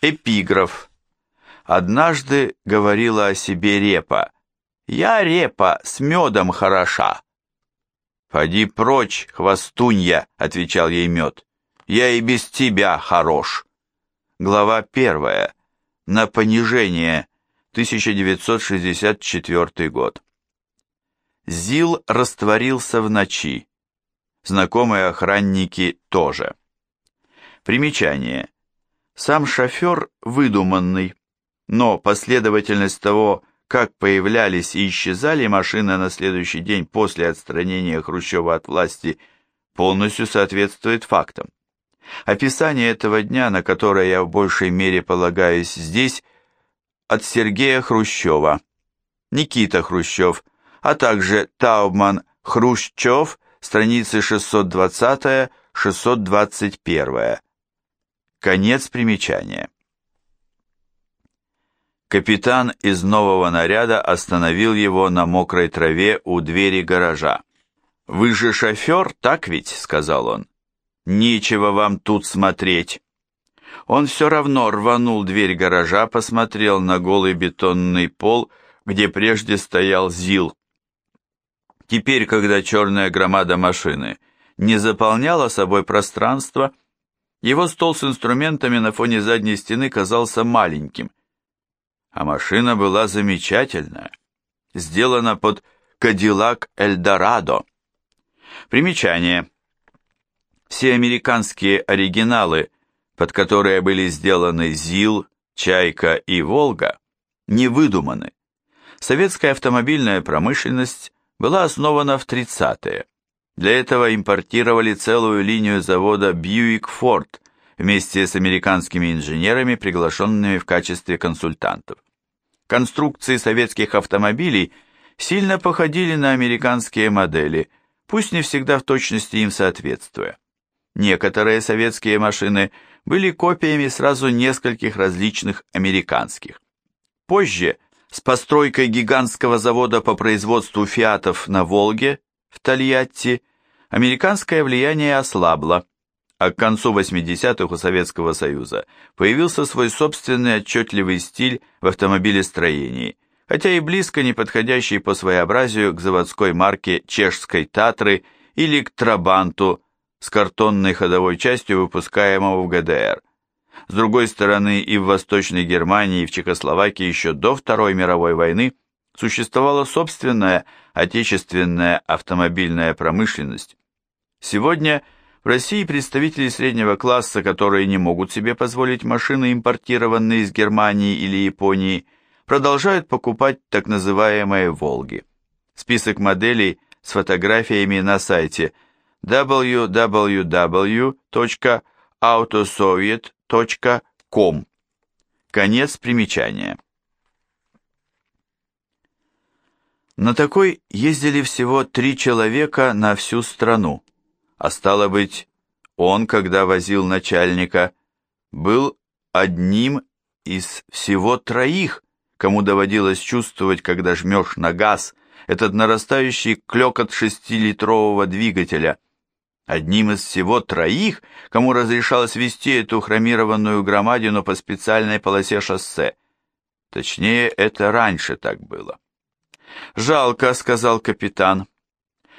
Эпиграф. Однажды говорила о себе репа. «Я репа, с медом хороша». «Поди прочь, хвостунья», — отвечал ей мед. «Я и без тебя хорош». Глава первая. На понижение. 1964 год. Зил растворился в ночи. Знакомые охранники тоже. Примечание. Сам шофер выдуманный, но последовательность того, как появлялись и исчезали машины на следующий день после отстранения Хрущева от власти, полностью соответствует фактам. Описание этого дня, на которое я в большей мере полагаюсь здесь, от Сергея Хрущева, Никита Хрущев, а также Таубман Хрущев, страницы 620-621. Конец примечания. Капитан из нового наряда остановил его на мокрой траве у двери гаража. «Вы же шофер, так ведь?» — сказал он. «Нечего вам тут смотреть». Он все равно рванул дверь гаража, посмотрел на голый бетонный пол, где прежде стоял ЗИЛ. Теперь, когда черная громада машины не заполняла собой пространство, его стол с инструментами на фоне задней стены казался маленьким. А машина была замечательная, сделана под Кадиллак Эльдорадо. Примечание. Все американские оригиналы, под которые были сделаны ЗИЛ, Чайка и Волга, не выдуманы. Советская автомобильная промышленность была основана в 30-е. Для этого импортировали целую линию завода Buick Ford вместе с американскими инженерами, приглашенными в качестве консультантов. Конструкции советских автомобилей сильно походили на американские модели, пусть не всегда в точности им соответствуя. Некоторые советские машины были копиями сразу нескольких различных американских. Позже, с постройкой гигантского завода по производству фиатов на Волге, в Тольятти, американское влияние ослабло, а к концу 80-х у Советского Союза появился свой собственный отчетливый стиль в автомобилестроении, хотя и близко не подходящий по своеобразию к заводской марке чешской Татры или к Трабанту с картонной ходовой частью, выпускаемого в ГДР. С другой стороны, и в Восточной Германии, и в Чехословакии еще до Второй мировой войны существовала собственная отечественная автомобильная промышленность. Сегодня в России представители среднего класса, которые не могут себе позволить машины, импортированные из Германии или Японии, продолжают покупать так называемые «Волги». Список моделей с фотографиями на сайте www.autosoviet.com. Конец примечания. На такой ездили всего три человека на всю страну, а стало быть, он, когда возил начальника, был одним из всего троих, кому доводилось чувствовать, когда жмешь на газ, этот нарастающий клекот шестилитрового двигателя, одним из всего троих, кому разрешалось вести эту хромированную громадину по специальной полосе шоссе. Точнее, это раньше так было. «Жалко», — сказал капитан.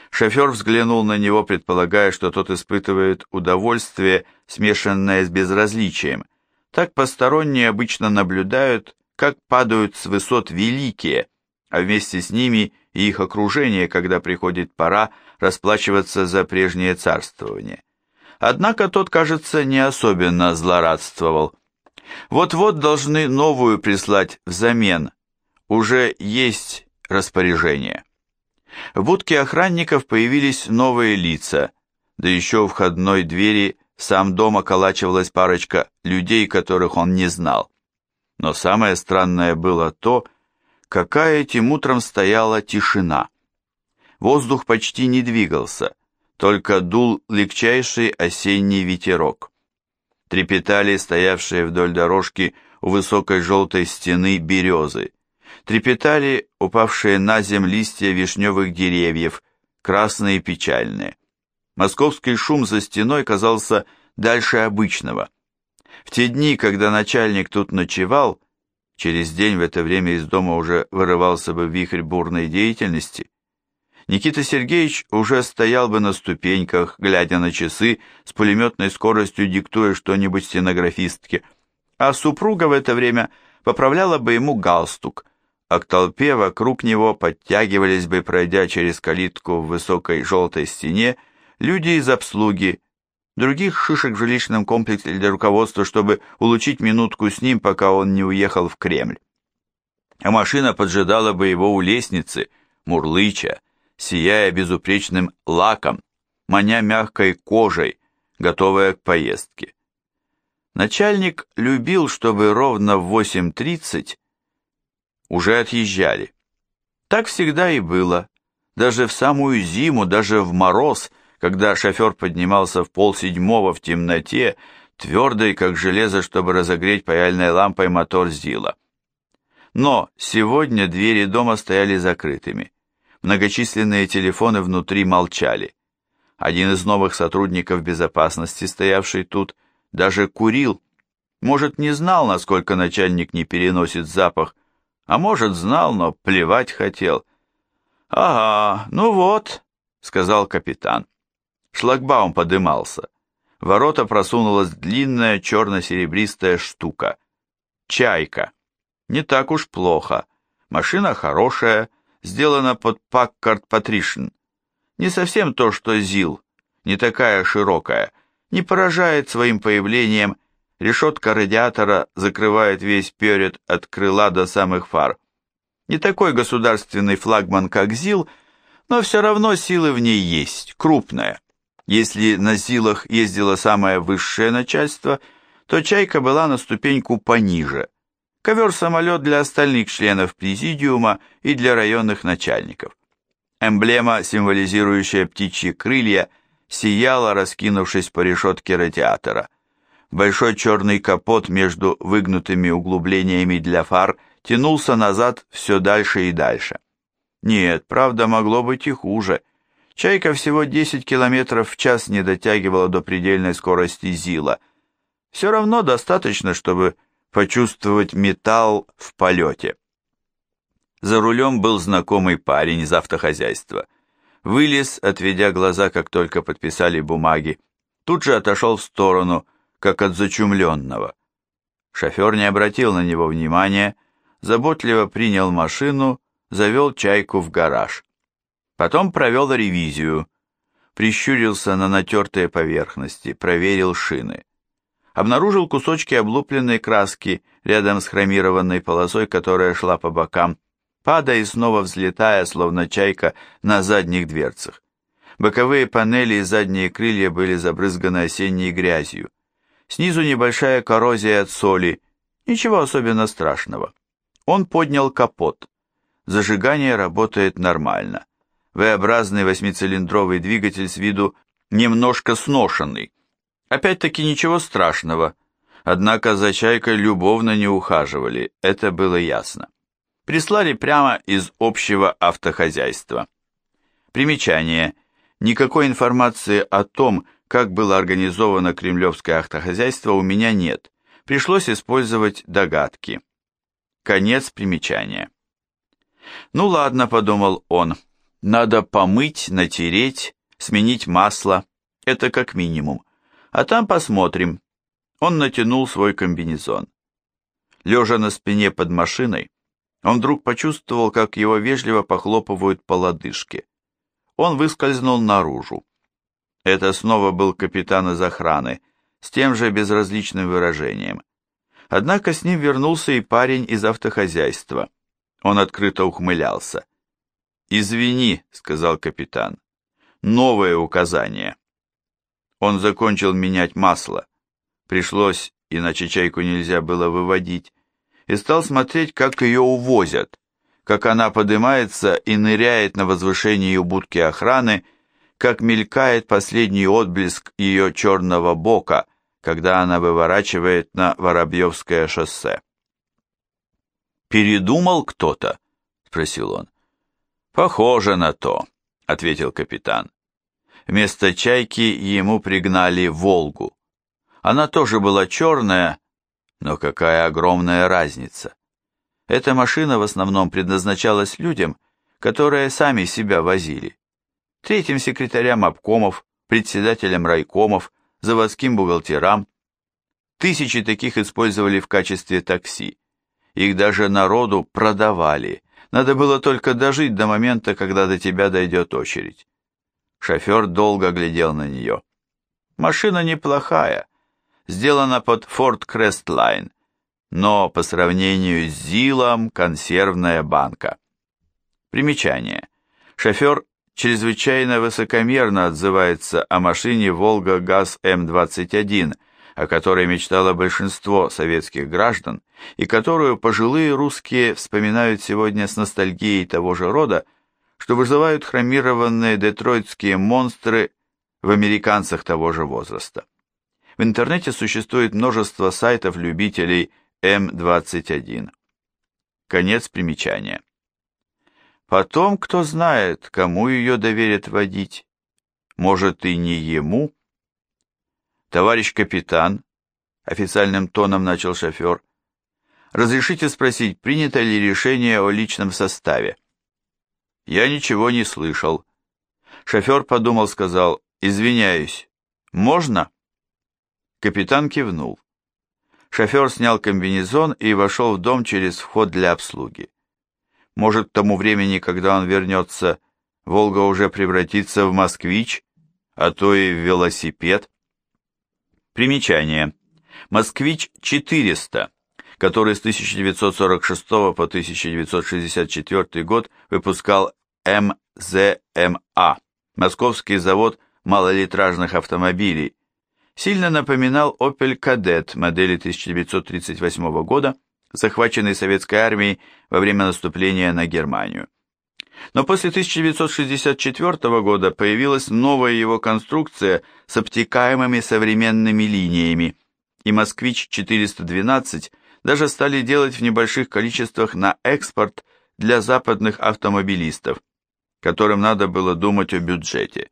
Шофер взглянул на него, предполагая, что тот испытывает удовольствие, смешанное с безразличием. Так посторонние обычно наблюдают, как падают с высот великие, а вместе с ними и их окружение, когда приходит пора расплачиваться за прежнее царствование. Однако тот, кажется, не особенно злорадствовал. Вот-вот должны новую прислать взамен. Уже есть распоряжение. В будке охранников появились новые лица, да еще у входной двери сам дом околачивалась парочка людей, которых он не знал. Но самое странное было то, какая этим утром стояла тишина. Воздух почти не двигался, только дул легчайший осенний ветерок. Трепетали стоявшие вдоль дорожки у высокой желтой стены березы трепетали упавшие на земь листья вишневых деревьев, красные и печальные. Московский шум за стеной казался дальше обычного. В те дни, когда начальник тут ночевал, через день в это время из дома уже вырывался бы вихрь бурной деятельности, Никита Сергеевич уже стоял бы на ступеньках, глядя на часы, с пулеметной скоростью диктуя что-нибудь стенографистке, а супруга в это время поправляла бы ему галстук, а к толпе вокруг него подтягивались бы, пройдя через калитку в высокой желтой стене, люди из обслуги, других шишек в жилищном комплексе для руководства, чтобы улучить минутку с ним, пока он не уехал в Кремль. А машина поджидала бы его у лестницы, мурлыча, сияя безупречным лаком, маня мягкой кожей, готовая к поездке. Начальник любил, чтобы ровно в 8.30 уже отъезжали. Так всегда и было. Даже в самую зиму, даже в мороз, когда шофер поднимался в полседьмого в темноте, твердый, как железо, чтобы разогреть паяльной лампой мотор Зила. Но сегодня двери дома стояли закрытыми. Многочисленные телефоны внутри молчали. Один из новых сотрудников безопасности, стоявший тут, даже курил. Может, не знал, насколько начальник не переносит запах, а может, знал, но плевать хотел. «Ага, ну вот», — сказал капитан. Шлагбаум подымался. Ворота просунулась длинная черно-серебристая штука. Чайка. Не так уж плохо. Машина хорошая, сделана под Packard Patrician. Не совсем то, что ЗИЛ, не такая широкая, не поражает своим появлением, решетка радиатора закрывает весь перед от крыла до самых фар. Не такой государственный флагман, как ЗИЛ, но все равно силы в ней есть, крупная. Если на ЗИЛах ездило самое высшее начальство, то «Чайка» была на ступеньку пониже – ковер-самолет для остальных членов президиума и для районных начальников. Эмблема, символизирующая птичьи крылья, сияла, раскинувшись по решетке радиатора. Большой черный капот между выгнутыми углублениями для фар тянулся назад все дальше и дальше. Нет, правда, могло быть и хуже. Чайка всего 10 километров в час не дотягивала до предельной скорости Зила. Все равно достаточно, чтобы почувствовать металл в полете. За рулем был знакомый парень из автохозяйства. Вылез, отведя глаза, как только подписали бумаги. Тут же отошел в сторону, как от зачумленного. Шофер не обратил на него внимания, заботливо принял машину, завел чайку в гараж. Потом провел ревизию, прищурился на натертые поверхности, проверил шины обнаружил кусочки облупленной краски рядом с хромированной полосой, которая шла по бокам, падая и снова взлетая, словно чайка, на задних дверцах. Боковые панели и задние крылья были забрызганы осенней грязью. Снизу небольшая коррозия от соли, ничего особенно страшного. Он поднял капот. Зажигание работает нормально. V-образный восьмицилиндровый двигатель с виду немножко сношенный, Опять-таки ничего страшного, однако за чайкой любовно не ухаживали, это было ясно. Прислали прямо из общего автохозяйства. Примечание. Никакой информации о том, как было организовано кремлевское автохозяйство, у меня нет. Пришлось использовать догадки. Конец примечания. Ну ладно, подумал он, надо помыть, натереть, сменить масло, это как минимум. А там посмотрим. Он натянул свой комбинезон. Лежа на спине под машиной, он вдруг почувствовал, как его вежливо похлопывают по лодыжке. Он выскользнул наружу. Это снова был капитан из охраны, с тем же безразличным выражением. Однако с ним вернулся и парень из автохозяйства. Он открыто ухмылялся. «Извини», — сказал капитан, — «новое указание». Он закончил менять масло. Пришлось, иначе чайку нельзя было выводить, и стал смотреть, как ее увозят, как она поднимается и ныряет на возвышении у будки охраны, как мелькает последний отблеск ее черного бока, когда она выворачивает на Воробьевское шоссе. «Передумал кто-то?» — спросил он. «Похоже на то», — ответил капитан. Вместо «Чайки» ему пригнали «Волгу». Она тоже была черная, но какая огромная разница. Эта машина в основном предназначалась людям, которые сами себя возили. Третьим секретарям обкомов, председателям райкомов, заводским бухгалтерам. Тысячи таких использовали в качестве такси. Их даже народу продавали. Надо было только дожить до момента, когда до тебя дойдет очередь. Шофер долго глядел на нее. Машина неплохая, сделана под Ford Crestline, но по сравнению с Зилом консервная банка. Примечание. Шофер чрезвычайно высокомерно отзывается о машине «Волга ГАЗ М-21», о которой мечтало большинство советских граждан и которую пожилые русские вспоминают сегодня с ностальгией того же рода, что вызывают хромированные детройтские монстры в американцах того же возраста. В интернете существует множество сайтов любителей М21. Конец примечания. Потом, кто знает, кому ее доверят водить. Может, и не ему. Товарищ капитан, официальным тоном начал шофер, разрешите спросить, принято ли решение о личном составе? Я ничего не слышал. Шофер подумал, сказал, извиняюсь, можно? Капитан кивнул. Шофер снял комбинезон и вошел в дом через вход для обслуги. Может, к тому времени, когда он вернется, «Волга» уже превратится в «Москвич», а то и в велосипед. Примечание. «Москвич-400», который с 1946 по 1964 год выпускал МЗМА, Московский завод малолитражных автомобилей, сильно напоминал Opel Kadett модели 1938 года, захваченный советской армией во время наступления на Германию. Но после 1964 года появилась новая его конструкция с обтекаемыми современными линиями, и «Москвич-412» даже стали делать в небольших количествах на экспорт для западных автомобилистов, которым надо было думать о бюджете.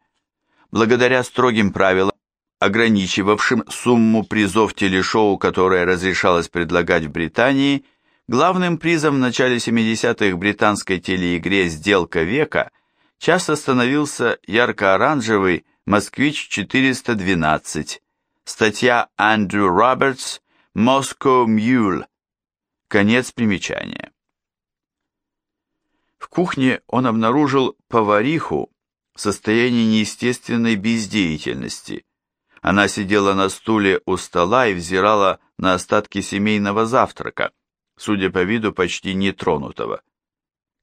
Благодаря строгим правилам, ограничивавшим сумму призов телешоу, которое разрешалось предлагать в Британии, главным призом в начале 70-х британской телеигре «Сделка века» часто становился ярко-оранжевый «Москвич-412», статья Андрю Робертс «Moscow Mule», конец примечания. В кухне он обнаружил повариху в состоянии неестественной бездеятельности, она сидела на стуле у стола и взирала на остатки семейного завтрака, судя по виду почти нетронутого.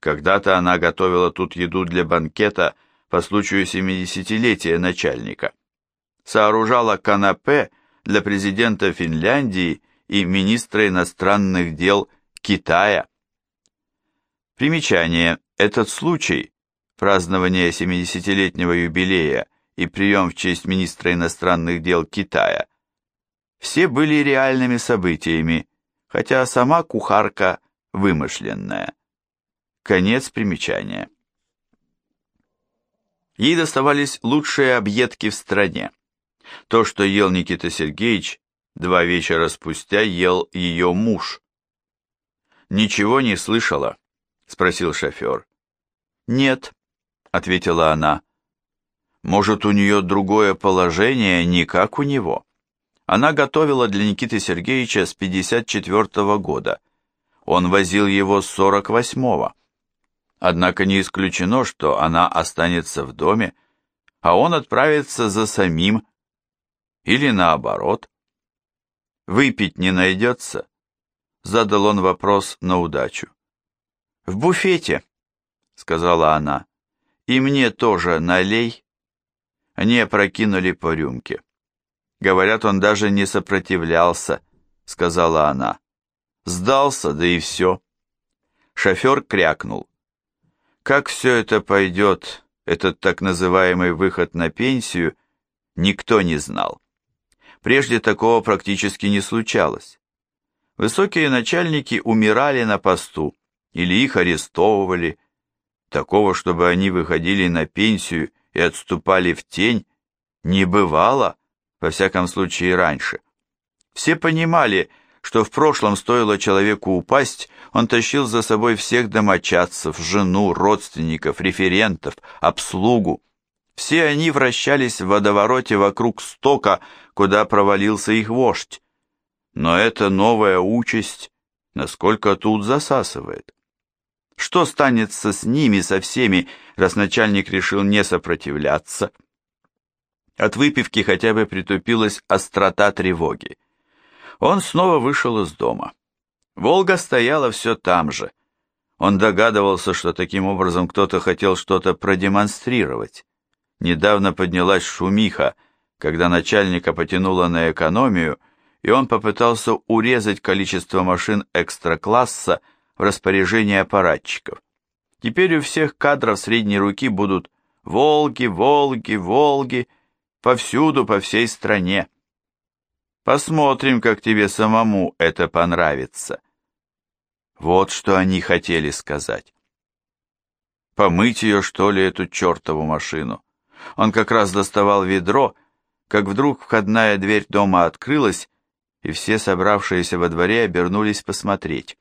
Когда-то она готовила тут еду для банкета по случаю семидесятилетия начальника. Сооружала канапе для президента Финляндии и министра иностранных дел Китая. Примечание. Этот случай, празднование 70-летнего юбилея и прием в честь министра иностранных дел Китая. Все были реальными событиями, хотя сама кухарка вымышленная. Конец примечания. Ей доставались лучшие объедки в стране. То, что ел Никита Сергеевич, два вечера спустя ел ее муж. «Ничего не слышала?» — спросил шофер. «Нет», — ответила она. Может, у нее другое положение, не как у него. Она готовила для Никиты Сергеевича с 54 -го года. Он возил его с 48-го. Однако не исключено, что она останется в доме, а он отправится за самим, или наоборот. «Выпить не найдется?» Задал он вопрос на удачу. «В буфете», — сказала она, — «и мне тоже налей». Они опрокинули по рюмке. Говорят, он даже не сопротивлялся, сказала она. Сдался, да и все. Шофер крякнул. Как все это пойдет, этот так называемый выход на пенсию, никто не знал. Прежде такого практически не случалось. Высокие начальники умирали на посту или их арестовывали. Такого, чтобы они выходили на пенсию и отступали в тень, не бывало, во всяком случае раньше. Все понимали, что в прошлом стоило человеку упасть, он тащил за собой всех домочадцев, жену, родственников, референтов, обслугу. Все они вращались в водовороте вокруг стока, куда провалился их вождь. Но эта новая участь, насколько тут засасывает. Что станется с ними, со всеми, раз начальник решил не сопротивляться? От выпивки хотя бы притупилась острота тревоги. Он снова вышел из дома. Волга стояла все там же. Он догадывался, что таким образом кто-то хотел что-то продемонстрировать. Недавно поднялась шумиха, когда начальника потянуло на экономию, и он попытался урезать количество машин экстра-класса в распоряжении аппаратчиков. Теперь у всех кадров средней руки будут «Волги, Волги, Волги» повсюду, по всей стране. Посмотрим, как тебе самому это понравится. Вот что они хотели сказать. Помыть ее, что ли, эту чертову машину? Он как раз доставал ведро, как вдруг входная дверь дома открылась, и все собравшиеся во дворе обернулись посмотреть.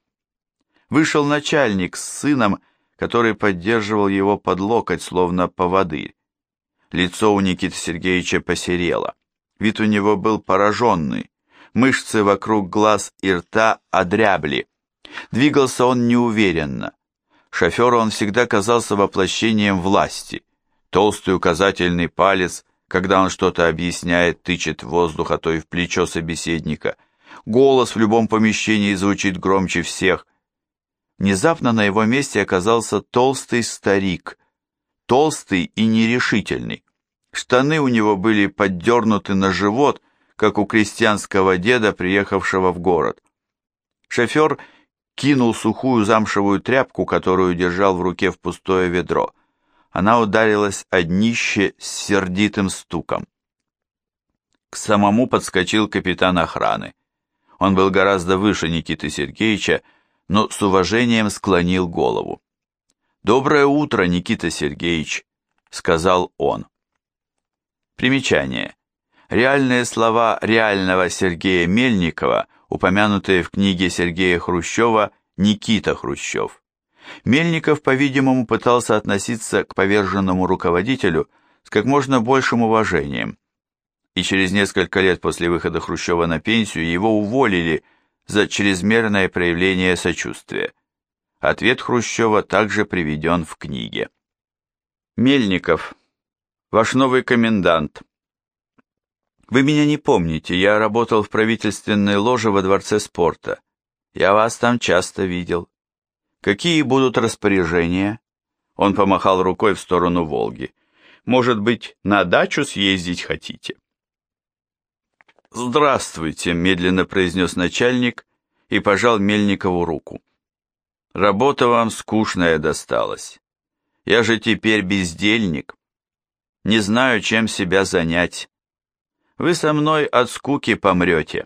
Вышел начальник с сыном, который поддерживал его под локоть, словно поводырь. Лицо у Никиты Сергеевича посерело. Вид у него был пораженный. Мышцы вокруг глаз и рта одрябли. Двигался он неуверенно. Шоферу он всегда казался воплощением власти. Толстый указательный палец, когда он что-то объясняет, тычет в воздух, а то и в плечо собеседника. Голос в любом помещении звучит громче всех. Внезапно на его месте оказался толстый старик, толстый и нерешительный. Штаны у него были поддернуты на живот, как у крестьянского деда, приехавшего в город. Шофер кинул сухую замшевую тряпку, которую держал в руке в пустое ведро. Она ударилась о днище с сердитым стуком. К самому подскочил капитан охраны. Он был гораздо выше Никиты Сергеевича, но с уважением склонил голову. «Доброе утро, Никита Сергеевич», — сказал он. Примечание. Реальные слова реального Сергея Мельникова, упомянутые в книге Сергея Хрущева «Никита Хрущев». Мельников, по-видимому, пытался относиться к поверженному руководителю с как можно большим уважением, и через несколько лет после выхода Хрущева на пенсию его уволили за чрезмерное проявление сочувствия. Ответ Хрущева также приведен в книге. Мельников. Ваш новый комендант. Вы меня не помните, я работал в правительственной ложе во Дворце спорта. Я вас там часто видел. Какие будут распоряжения? Он помахал рукой в сторону Волги. Может быть, на дачу съездить хотите? «Здравствуйте», — медленно произнес начальник и пожал Мельникову руку. «Работа вам скучная досталась. Я же теперь бездельник. Не знаю, чем себя занять. Вы со мной от скуки помрете.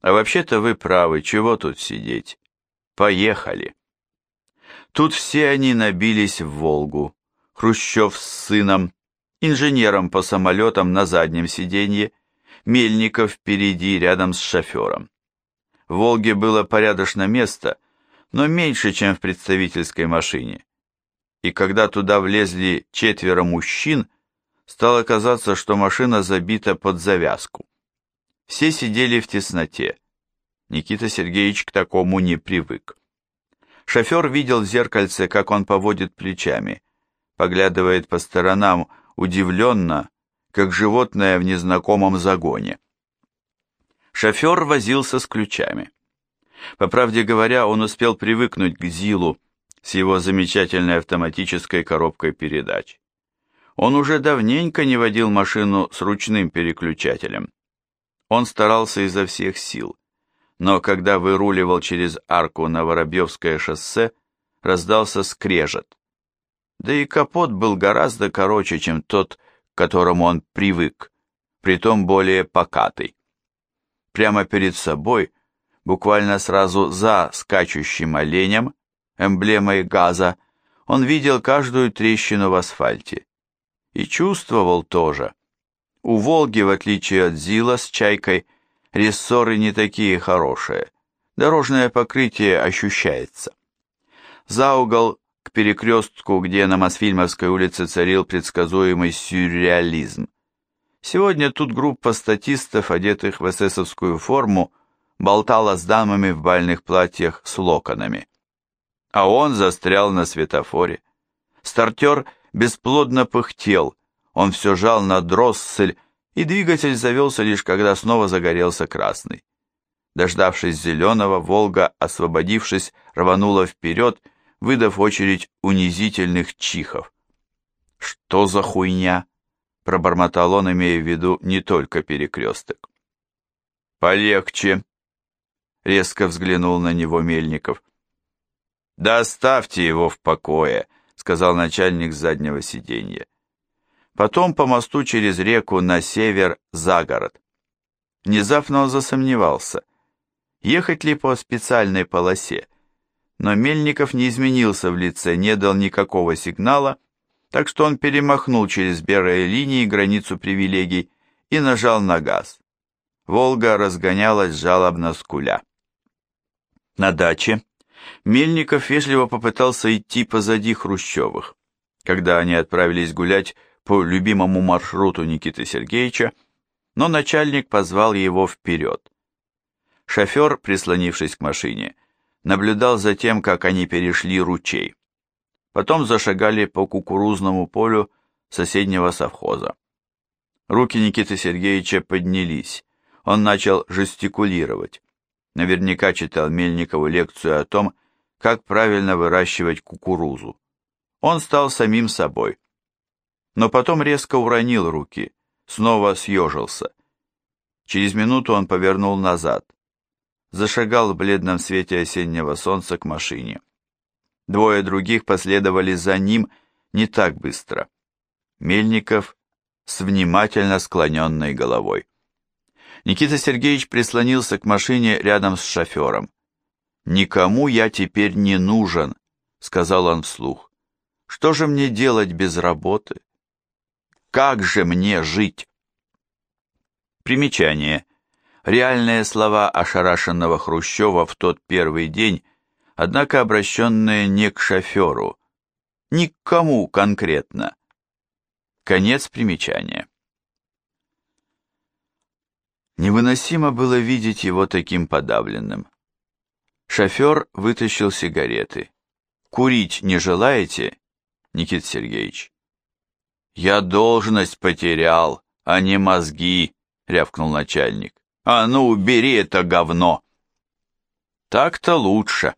А вообще-то вы правы, чего тут сидеть? Поехали». Тут все они набились в Волгу. Хрущев с сыном, инженером по самолетам на заднем сиденье, Мельников впереди, рядом с шофером. В «Волге» было порядочно место, но меньше, чем в представительской машине. И когда туда влезли четверо мужчин, стало казаться, что машина забита под завязку. Все сидели в тесноте. Никита Сергеевич к такому не привык. Шофер видел в зеркальце, как он поводит плечами, поглядывает по сторонам удивленно, как животное в незнакомом загоне. Шофер возился с ключами. По правде говоря, он успел привыкнуть к Зилу с его замечательной автоматической коробкой передач. Он уже давненько не водил машину с ручным переключателем. Он старался изо всех сил, но когда выруливал через арку на Воробьевское шоссе, раздался скрежет. Да и капот был гораздо короче, чем тот, которому он привык, притом более покатый. Прямо перед собой, буквально сразу за скачущим оленем, эмблемой газа, он видел каждую трещину в асфальте. И чувствовал тоже. У «Волги», в отличие от «Зила» с «Чайкой», Рессоры не такие хорошие. Дорожное покрытие ощущается. За угол к перекрестку, где на Мосфильмовской улице царил предсказуемый сюрреализм. Сегодня тут группа статистов, одетых в эсэсовскую форму, болтала с дамами в бальных платьях с локонами. А он застрял на светофоре. Стартер бесплодно пыхтел, он все жал на дроссель, и двигатель завелся лишь когда снова загорелся красный. Дождавшись зеленого, Волга, освободившись, рванула вперед, выдав очередь унизительных чихов. «Что за хуйня?» — пробормотал он, имея в виду не только перекресток. «Полегче», — резко взглянул на него Мельников. «Да оставьте его в покое», — сказал начальник заднего сиденья. Потом по мосту через реку на север за город. Внезапно он засомневался, ехать ли по специальной полосе, но Мельников не изменился в лице, не дал никакого сигнала, так что он перемахнул через белые линии границу привилегий и нажал на газ. Волга разгонялась жалобно скуля. На даче Мельников вежливо попытался идти позади Хрущевых. Когда они отправились гулять по любимому маршруту Никиты Сергеевича, но начальник позвал его вперед. Шофер, прислонившись к машине, наблюдал за тем, как они перешли ручей. Потом зашагали по кукурузному полю соседнего совхоза. Руки Никиты Сергеевича поднялись. Он начал жестикулировать. Наверняка читал Мельникову лекцию о том, как правильно выращивать кукурузу. Он стал самим собой. Но потом резко уронил руки, снова съежился. Через минуту он повернул назад. Зашагал в бледном свете осеннего солнца к машине. Двое других последовали за ним не так быстро. Мельников с внимательно склоненной головой. Никита Сергеевич прислонился к машине рядом с шофером. «Никому я теперь не нужен», — сказал он вслух. «Что же мне делать без работы? Как же мне жить?» Примечание. Реальные слова ошарашенного Хрущева в тот первый день, однако обращенные не к шоферу, ни к кому конкретно. Конец примечания. Невыносимо было видеть его таким подавленным. Шофер вытащил сигареты. «Курить не желаете, Никита Сергеевич?» «Я должность потерял, а не мозги», — рявкнул начальник. «А ну, убери это говно!» «Так-то лучше».